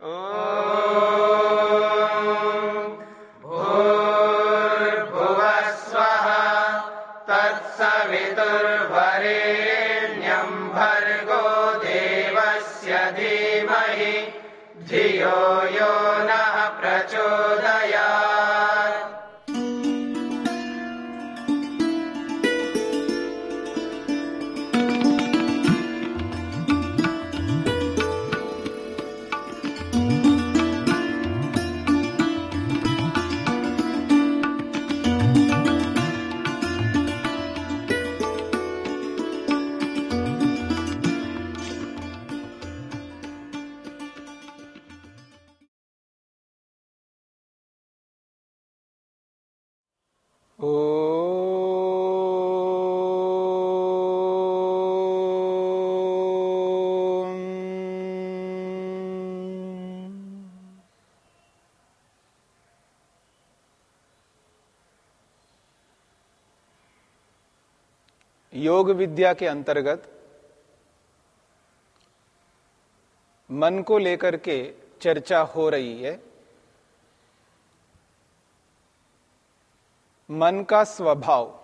Oh. योग विद्या के अंतर्गत मन को लेकर के चर्चा हो रही है। मन का स्वभाव।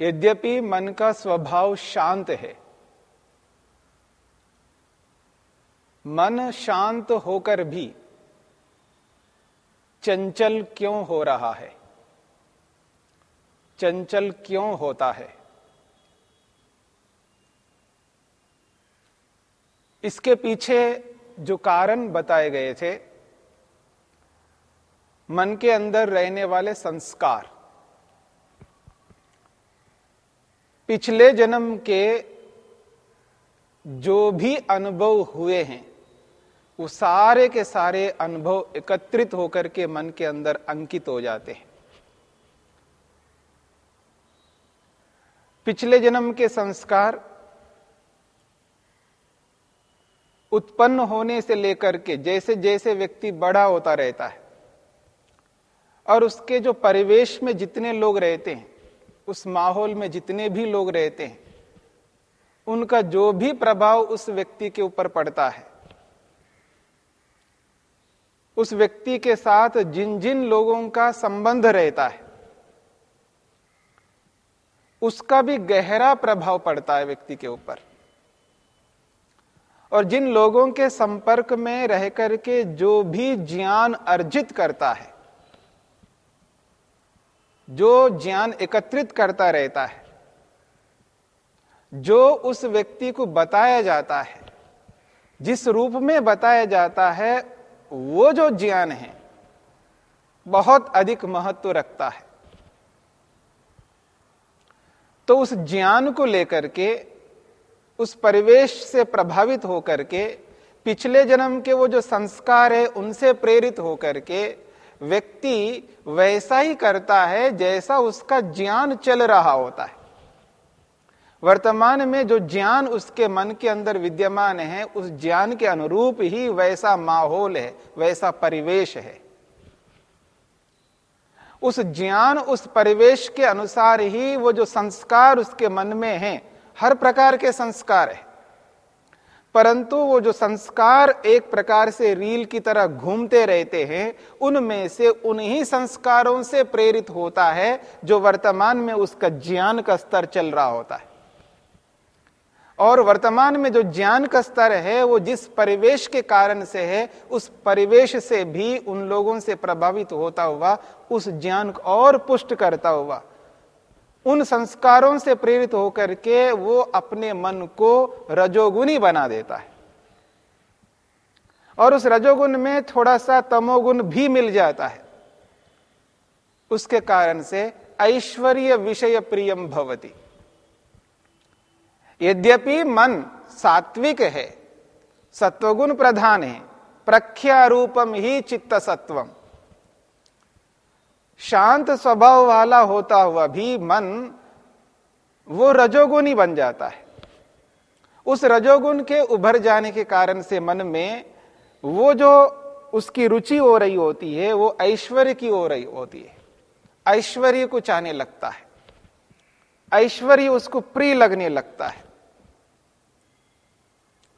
यद्यपि मन का स्वभाव शांत है, मन शांत होकर भी चंचल क्यों हो रहा है? चंचल क्यों होता है? इसके पीछे जो कारण बताए गए थे, मन के अंदर रहने वाले संस्कार। पिछले जन्म के जो भी अनुभव हुए हैं, वो सारे के सारे अनुभव एकत्रित होकर के मन के अंदर अंकित हो जाते हैं। पिछले जन्म के संस्कार उत्पन्न होने से लेकर के जैसे जैसे व्यक्ति बड़ा होता रहता है और उसके जो परिवेश में जितने लोग रहते हैं, उस माहौल में जितने भी लोग रहते हैं, उनका जो भी प्रभाव उस व्यक्ति के ऊपर पड़ता है। उस व्यक्ति के साथ जिन जिन लोगों का संबंध रहता है उसका भी गहरा प्रभाव पड़ता है व्यक्ति के ऊपर। और जिन लोगों के संपर्क में रह करके जो भी ज्ञान अर्जित करता है, जो ज्ञान एकत्रित करता रहता है, जो उस व्यक्ति को बताया जाता है, जिस रूप में बताया जाता है, वो जो ज्ञान है, बहुत अधिक महत्व रखता है। तो उस ज्ञान को लेकर के, उस परिवेश से प्रभावित होकर के, पिछले जन्म के वो जो संस्कार है, उनसे प्रेरित होकर के, व्यक्ति वैसा ही करता है जैसा उसका ज्ञान चल रहा होता है। वर्तमान में जो ज्ञान उसके मन के अंदर विद्यमान है, उस ज्ञान के अनुरूप ही वैसा माहौल है, वैसा परिवेश है। उस ज्ञान, उस परिवेश के अनुसार ही वो जो संस्कार उसके मन में है, हर प्रकार के संस्कार है। परंतु वो जो संस्कार एक प्रकार से रील की तरह घूमते रहते हैं, उनमें से उन्हीं संस्कारों से प्रेरित होता है जो वर्तमान में उसका ज्ञान का स्तर चल रहा होता है। और वर्तमान में जो ज्ञान का स्तर है, वो जिस परिवेश के कारण से है, उस परिवेश से भी उन लोगों से प्रभावित होता हुआ, उस ज्ञान को और पुष्ट करता हुआ, उन संस्कारों से प्रेरित होकर के वो अपने मन को रजोगुनी बना देता है। और उस रजोगुण में थोड़ा सा तमोगुण भी मिल जाता है। उसके कारण से ऐश्वर्य विषय प्रियम भवती। यद्यपि मन सात्विक है, सत्वगुण प्रधान है प्रख्या रूपम ही चित्त सत्वम शांत स्वभाव वाला होता हुआ भी मन वो रजोगुणी बन जाता है। उस रजोगुण के उभर जाने के कारण से मन में वो जो उसकी रुचि हो रही होती है, वो ऐश्वर्य की हो रही होती है। ऐश्वर्य को चाहने लगता है। ऐश्वर्य उसको प्रिय लगने लगता है।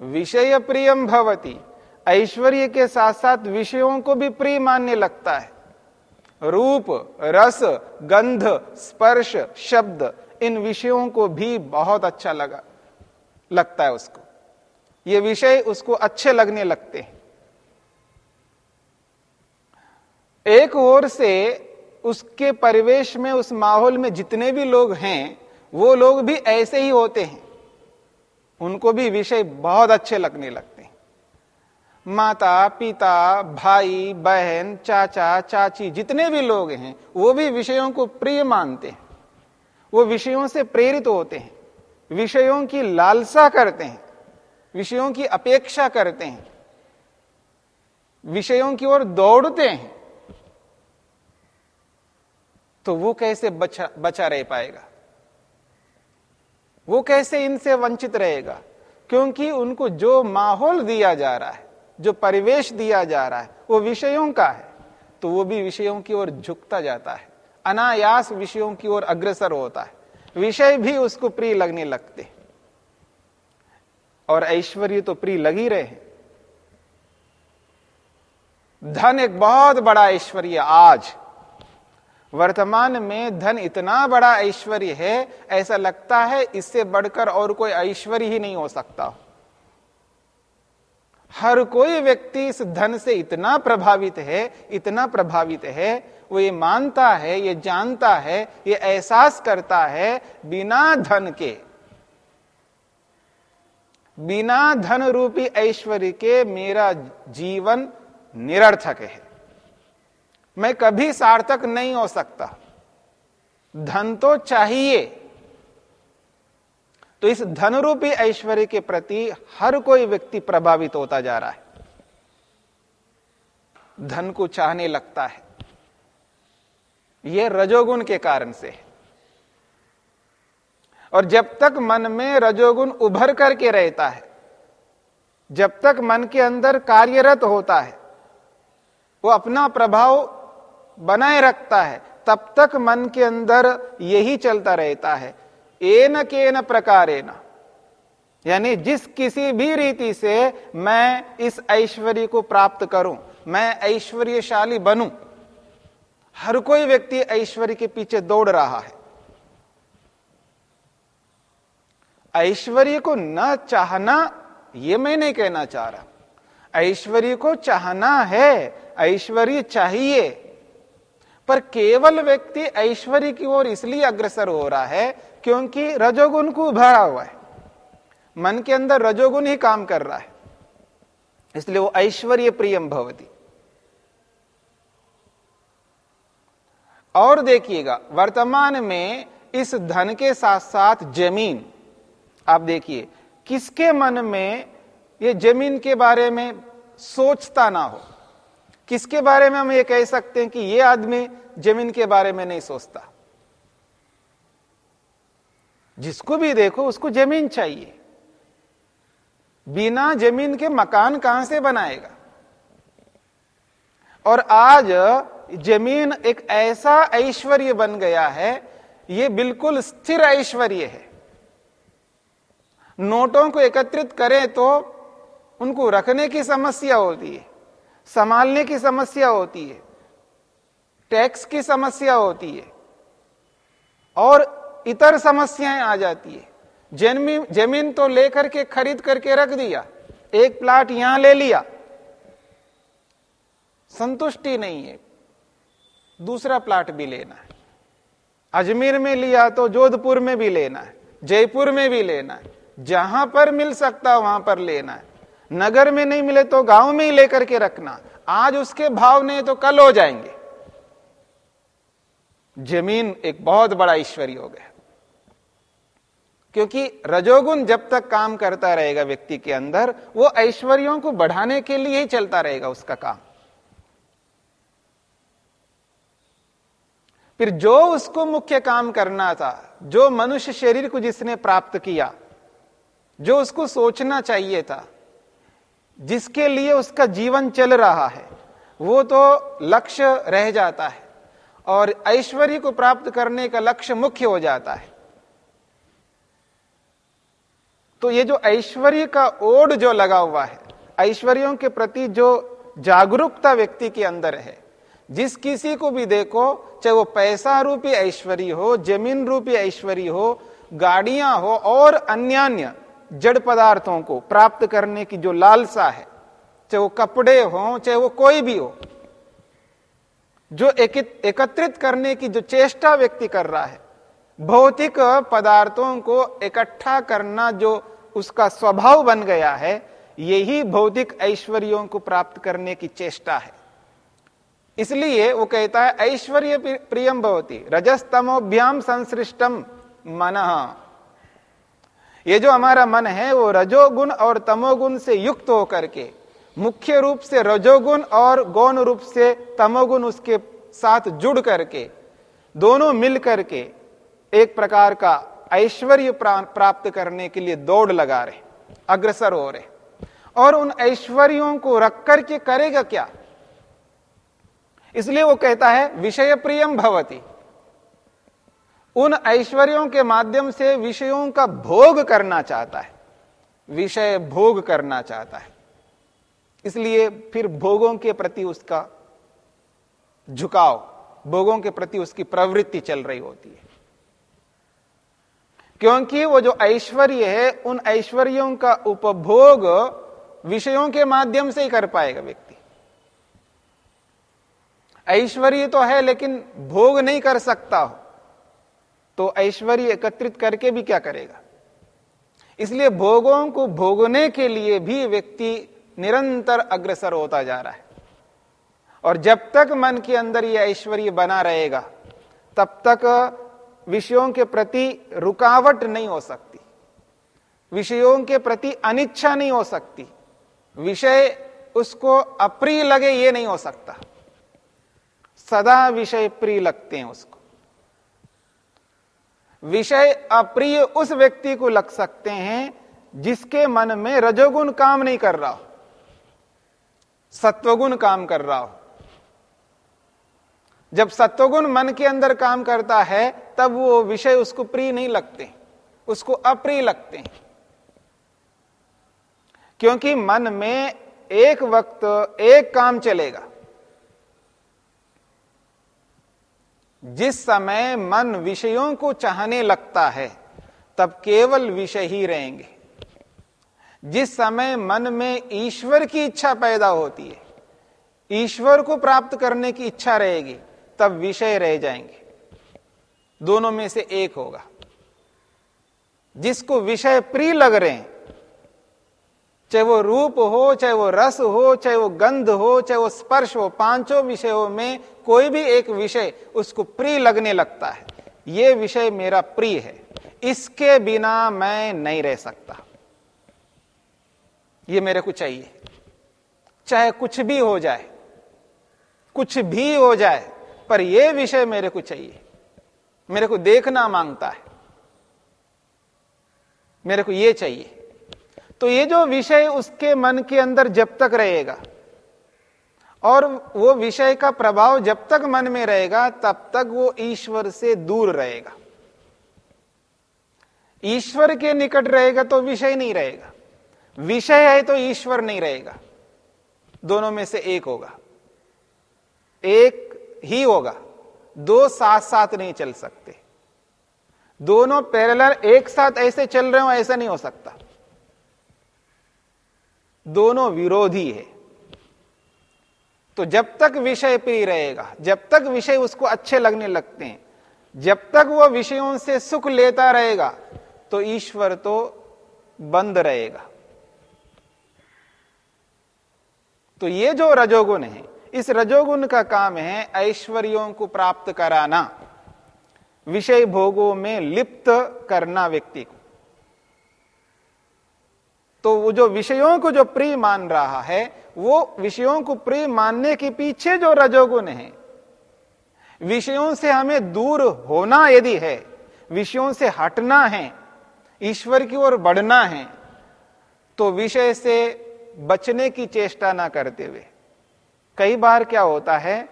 विषय प्रियम भवती। ऐश्वर्य के साथ साथ विषयों को भी प्रिय मानने लगता है। रूप, रस, गंध, स्पर्श, शब्द, इन विषयों को भी बहुत अच्छा लगा, लगता है उसको। ये विषय उसको अच्छे लगने लगते हैं। एक ओर से उसके परिवेश में, उस माहौल में जितने भी लोग हैं, वो लोग भी ऐसे ही होते हैं। उनको भी विषय बहुत अच्छे लगने लगते हैं। माता, पिता, भाई, बहन, चाचा, चाची, जितने भी लोग हैं, वो भी विषयों को प्रिय मानते हैं। वो विषयों से प्रेरित होते हैं। विषयों की लालसा करते हैं। विषयों की अपेक्षा करते हैं। विषयों की ओर दौड़ते हैं। तो वो कैसे बचा बचा रह पाएगा? वो कैसे इनसे वंचित रहेगा? क्योंकि उनको जो माहौल दिया जा रहा है, जो परिवेश दिया जा रहा है, वो विषयों का है। तो वो भी विषयों की ओर झुकता जाता है। अनायास विषयों की ओर अग्रसर होता है। विषय भी उसको प्रिय लगने लगते और ऐश्वर्य तो प्रिय लग ही रहे धन एक बहुत बड़ा ऐश्वर्य आज। वर्तमान में धन इतना बड़ा ऐश्वर्य है, ऐसा लगता है इससे बढ़कर और कोई ऐश्वर्य ही नहीं हो सकता। हर कोई व्यक्ति इस धन से इतना प्रभावित है, इतना प्रभावित है, वो ये मानता है, ये जानता है, ये एहसास करता है बिना धन के। बिना धन रूपी ऐश्वर्य के मेरा जीवन निरर्थक है। मैं कभी सार्थक नहीं हो सकता। धन तो चाहिए। तो इस धन रूपी ऐश्वर्य के प्रति हर कोई व्यक्ति प्रभावित होता जा रहा है। धन को चाहने लगता है। यह रजोगुण के कारण से। है और जब तक मन में रजोगुण उभर करके रहता है, जब तक मन के अंदर कार्यरत होता है, वो अपना प्रभाव बनाए रखता है, तब तक मन के अंदर यही चलता रहता है। एन के न प्रकार यानी जिस किसी भी रीति से मैं इस ऐश्वर्य को प्राप्त करूँ, मैं ऐश्वर्यशाली बनूं, हर कोई व्यक्ति ऐश्वर्य के पीछे दौड़ रहा है। ऐश्वर्य को न चाहना यह मैं नहीं कहना चाह रहा। ऐश्वर्य को चाहना है, ऐश्वर्य चाहिए। पर केवल व्यक्ति ऐश्वर्य की ओर इसलिए अग्रसर हो रहा है क्योंकि रजोगुण को भरा हुआ है। मन के अंदर रजोगुण ही काम कर रहा है। इसलिए वो ऐश्वर्य प्रियम भवती। और देखिएगा, वर्तमान में इस धन के साथ साथ ज़मीन, आप देखिए, किसके मन में ये ज़मीन के बारे में सोचता ना हो? किसके बारे में हम ये कह सकते हैं कि ये आदमी ज़मीन के बारे में नहीं सोचता? जिसको भी देखो, उसको ज़मीन चाहिए। बिना ज़मीन के मकान कहाँ से बनाएगा? और आज ज़मीन एक ऐसा ऐश्वर्य बन गया है, ये बिल्कुल स्थिर ऐश्वर्य है। नोटों को एकत्रित करें तो उनको रखने की समस्या होती है। संभालने की समस्या होती है, टैक्स की समस्या होती है, और इतर समस्याएँ आ जाती है। ज़मीन ज़मीन तो लेकर के खरीद करके रख दिया, एक प्लाट यहाँ ले लिया, संतुष्टि नहीं है, दूसरा प्लाट भी लेना है। अजमेर में लिया तो जोधपुर में भी लेना है, जयपुर में भी लेना है, जहाँ पर मिल सकता वहाँ पर लेना है। नगर में नहीं मिले तो गाँव में ही लेकर के रखना। आज उसके भाव नहीं तो कल हो जाएँगे। ज़मीन एक बहुत बड़ा ईश्वरी हो। गया क्योंकि रजोगुण जब तक काम करता रहेगा व्यक्ति के अंदर, वो ऐश्वर्यों को बढ़ाने के लिए ही चलता रहेगा उसका काम। फिर जो उसको मुख्य काम करना था, जो मनुष्य शरीर को जिसने प्राप्त किया, जो उसको सोचना चाहिए था जिसके लिए उसका जीवन चल रहा है, वो तो लक्ष्य रह जाता है और ऐश्वर्य को प्राप्त करने का लक्ष्य मुख्य हो जाता है। तो ये जो ऐश्वर्य का ओड जो लगा हुआ है, ऐश्वर्यों के प्रति जो जागरूकता व्यक्ति के अंदर है, जिस किसी को भी देखो, चाहे वो पैसा रूपी ऐश्वर्य हो, ज़मीन रूपी ऐश्वर्य हो, गाड़ियाँ हो और अन्य जड़ पदार्थों को प्राप्त करने की जो लालसा है, चाहे वो कपड़े हो, चाहे वो कोई भी हो, जो एकत्रित करने की जो चेष्टा व्यक्ति कर रहा है, भौतिक पदार्थों को इकट्ठा करना जो उसका स्वभाव बन गया है, यही भौतिक ऐश्वर्यों को प्राप्त करने की चेष्टा है। इसलिए वो कहता है, ऐश्वर्य प्रियम भवती रजस्तमोभ्याम संसृष्टम मन। ये जो हमारा मन है, वो रजोगुण और तमोगुण से युक्त होकर के, मुख्य रूप से रजोगुण और गौण रूप से तमोगुण उसके साथ जुड़ करके, दोनों मिल करके एक प्रकार का ऐश्वर्य प्राप्त करने के लिए दौड़ लगा रहे, अग्रसर हो रहे। और उन ऐश्वर्यों को रख करके करेगा क्या? इसलिए वो कहता है, विषय प्रियम भवती। उन ऐश्वर्यों के माध्यम से विषयों का भोग करना चाहता है। विषय भोग करना चाहता है। इसलिए फिर भोगों के प्रति उसका झुकाव, भोगों के प्रति उसकी प्रवृत्ति चल रही होती है। क्योंकि वो जो ऐश्वर्य है, उन ऐश्वर्यों का उपभोग विषयों के माध्यम से ही कर पाएगा व्यक्ति। ऐश्वर्य तो है, लेकिन भोग नहीं कर सकता हो। तो ऐश्वर्य एकत्रित करके भी क्या करेगा? इसलिए भोगों को भोगने के लिए भी व्यक्ति निरंतर अग्रसर होता जा रहा है। और जब तक मन के अंदर यह ऐश्वर्य बना रहेगा, तब तक विषयों के प्रति रुकावट नहीं हो सकती। विषयों के प्रति अनिच्छा नहीं हो सकती। विषय उसको अप्रिय लगे ये नहीं हो सकता। सदा विषय प्रिय लगते हैं उसको। विषय अप्रिय उस व्यक्ति को लग सकते हैं जिसके मन में रजोगुण काम नहीं कर रहा हो, सत्वगुण काम कर रहा हो। जब सत्वगुण मन के अंदर काम करता है, तब वो विषय उसको प्रिय नहीं लगते, उसको अप्रिय लगते हैं। क्योंकि मन में एक वक्त एक काम चलेगा जिस समय मन विषयों को चाहने लगता है, तब केवल विषय ही रहेंगे। जिस समय मन में ईश्वर की इच्छा पैदा होती है, ईश्वर को प्राप्त करने की इच्छा रहेगी, तब विषय रह जाएँगे। दोनों में से एक होगा। जिसको विषय प्रिय लग रहे हैं चाहे वो रूप हो, चाहे वो रस हो, चाहे वो गंध हो, चाहे वो स्पर्श हो, पाँचों विषयों में कोई भी एक विषय उसको प्रिय लगने लगता है। ये विषय मेरा प्रिय है। इसके बिना मैं नहीं रह सकता। ये मेरे को चाहिए। चाहे कुछ भी हो जाए, कुछ भी हो जाए, पर यह विषय मेरे को चाहिए। मेरे को देखना माँगता है। मेरे को यह चाहिए। तो ये जो विषय उसके मन के अंदर जब तक रहेगा, और वो विषय का प्रभाव जब तक मन में रहेगा, तब तक वो ईश्वर से दूर रहेगा। ईश्वर के निकट रहेगा तो विषय नहीं रहेगा। विषय है तो ईश्वर नहीं रहेगा। दोनों में से एक होगा। एक ही होगा। दो साथ साथ नहीं चल सकते। दोनों पैरेलल एक साथ ऐसे चल रहे हो, ऐसा नहीं हो सकता। दोनों विरोधी है। तो जब तक विषय प्रिय रहेगा, जब तक विषय उसको अच्छे लगने लगते हैं, जब तक वह विषयों से सुख लेता रहेगा तो ईश्वर तो बंद रहेगा। तो ये जो रजोगुण है, इस रजोगुण का काम है ऐश्वर्यों को प्राप्त कराना, विषय भोगों में लिप्त करना व्यक्ति को। तो वो जो विषयों को जो प्रिय मान रहा है, वो विषयों को प्रिय मानने के पीछे जो रजोगुण है, विषयों से हमें दूर होना यदि है, विषयों से हटना है, ईश्वर की ओर बढ़ना है तो विषय से बचने की चेष्टा ना करते हुए। कई बार क्या होता है,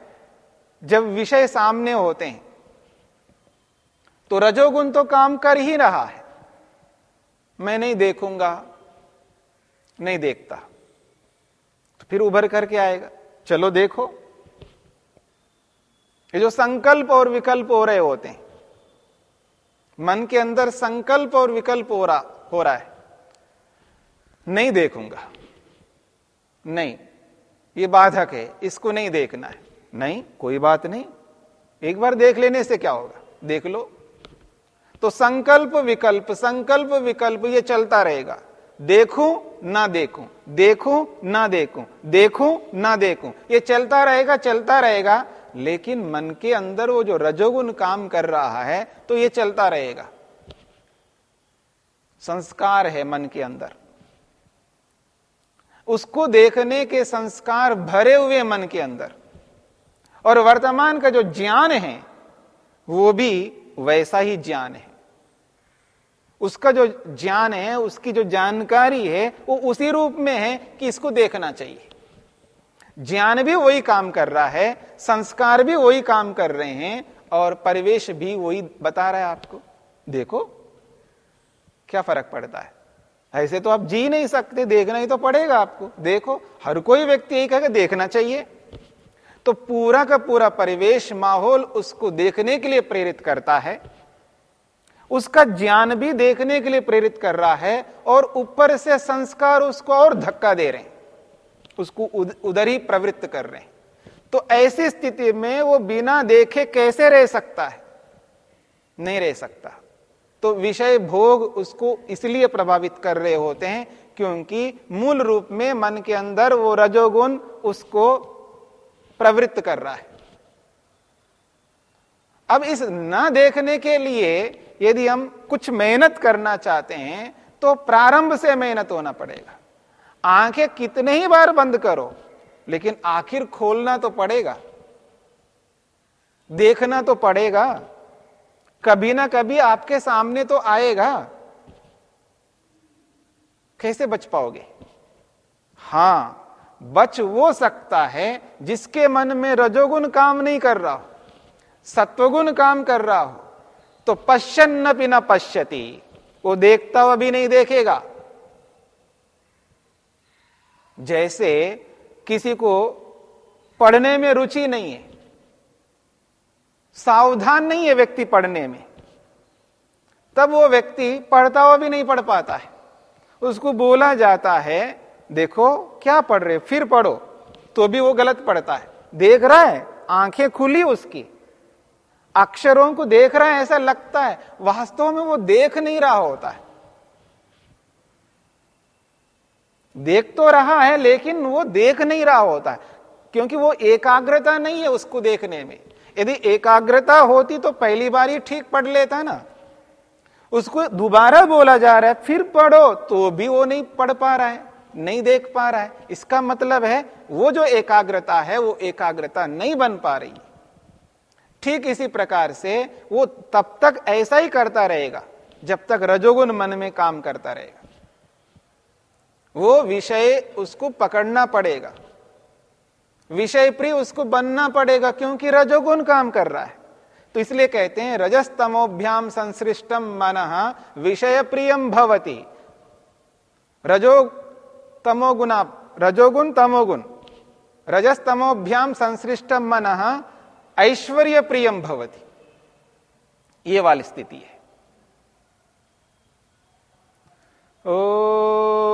जब विषय सामने होते हैं तो रजोगुण तो काम कर ही रहा है। मैं नहीं देखूँगा नहीं देखता। तो फिर उभर करके आएगा। चलो देखो। ये जो संकल्प और विकल्प हो रहे होते हैं, मन के अंदर संकल्प और विकल्प हो रहा हो रहा है। नहीं देखूँगा। नहीं, ये बाधक है, इसको नहीं देखना है। नहीं, कोई बात नहीं। एक बार देख लेने से क्या होगा? देख लो। तो संकल्प विकल्प संकल्प विकल्प ये चलता रहेगा। देखूँ ना देखूँ। देखूँ, ना देखूँ। देखूँ, ना देखूँ। ये चलता रहेगा चलता रहेगा, लेकिन मन के अंदर वो जो रजोगुण काम कर रहा है तो ये चलता रहेगा। संस्कार है मन के अंदर। उसको देखने के संस्कार भरे हुए मन के अंदर। और वर्तमान का जो ज्ञान है, वो भी वैसा ही ज्ञान है। उसका जो ज्ञान है, उसकी जो जानकारी है, वो उसी रूप में है कि इसको देखना चाहिए। ज्ञान भी वही काम कर रहा है, संस्कार भी वही काम कर रहे हैं और परिवेश भी वही बता रहा है आपको। देखो, क्या फ़र्क पड़ता है? ऐसे तो आप जी नहीं सकते, देखना ही तो पड़ेगा आपको। देखो, हर कोई व्यक्ति यही कहेगा, देखना चाहिए। तो पूरा का पूरा परिवेश, माहौल उसको देखने के लिए प्रेरित करता है। उसका ज्ञान भी देखने के लिए प्रेरित कर रहा है और ऊपर से संस्कार उसको और धक्का दे रहे हैं। उसको उधर ही प्रवृत्त कर रहे हैं। तो ऐसी स्थिति में वो बिना देखे कैसे रह सकता है? नहीं रह सकता। तो विषय भोग उसको इसलिए प्रभावित कर रहे होते हैं क्योंकि मूल रूप में मन के अंदर वो रजोगुण उसको प्रवृत्त कर रहा है। अब इस न देखने के लिए यदि हम कुछ मेहनत करना चाहते हैं तो प्रारंभ से मेहनत होना पड़ेगा। आँखें कितने ही बार बंद करो, लेकिन आखिर खोलना तो पड़ेगा। देखना तो पड़ेगा। कभी ना कभी आपके सामने तो आएगा। कैसे बच पाओगे? हाँ, बच वो सकता है जिसके मन में रजोगुण काम नहीं कर रहा हो, सत्वगुण काम कर रहा हो। तो पश्चन्न भी न पश्यति, वो देखता हुआ भी नहीं देखेगा। जैसे किसी को पढ़ने में रुचि नहीं है, सावधान नहीं है व्यक्ति पढ़ने में, तब वो व्यक्ति पढ़ता हुआ भी नहीं पढ़ पाता है। उसको बोला जाता है, देखो क्या पढ़ रहे फिर पढ़ो तो भी वो गलत पढ़ता है। देख रहा है, आँखें खुली उसकी। अक्षरों को देख रहा है, ऐसा लगता है। वास्तव में वो देख नहीं रहा होता है। देख तो रहा है, लेकिन वो देख नहीं रहा होता है। क्योंकि वो एकाग्रता नहीं है उसको देखने में। यदि एकाग्रता होती तो पहली बार ही ठीक पढ़ लेता ना। उसको दोबारा बोला जा रहा है, फिर पढ़ो तो भी वो नहीं पढ़ पा रहा है, नहीं देख पा रहा है। इसका मतलब है, वो जो एकाग्रता है, वो एकाग्रता नहीं बन पा रही। ठीक इसी प्रकार से वो तब तक ऐसा ही करता रहेगा, जब तक रजोगुण मन में काम करता रहेगा। वो विषय उसको पकड़ना पड़ेगा। विषय प्रिय उसको बनना पड़ेगा, क्योंकि रजोगुण काम कर रहा है। तो इसलिए कहते हैं, रजस्तमोभ्याम संसृष्टम मन विषय प्रियम भवती। रजो तमोगुणा रजोगुण तमोगुण। रजस्तमोभ्याम संसृष्टम मन ऐश्वर्य प्रियम भवती। ये वाली स्थिति है। ओ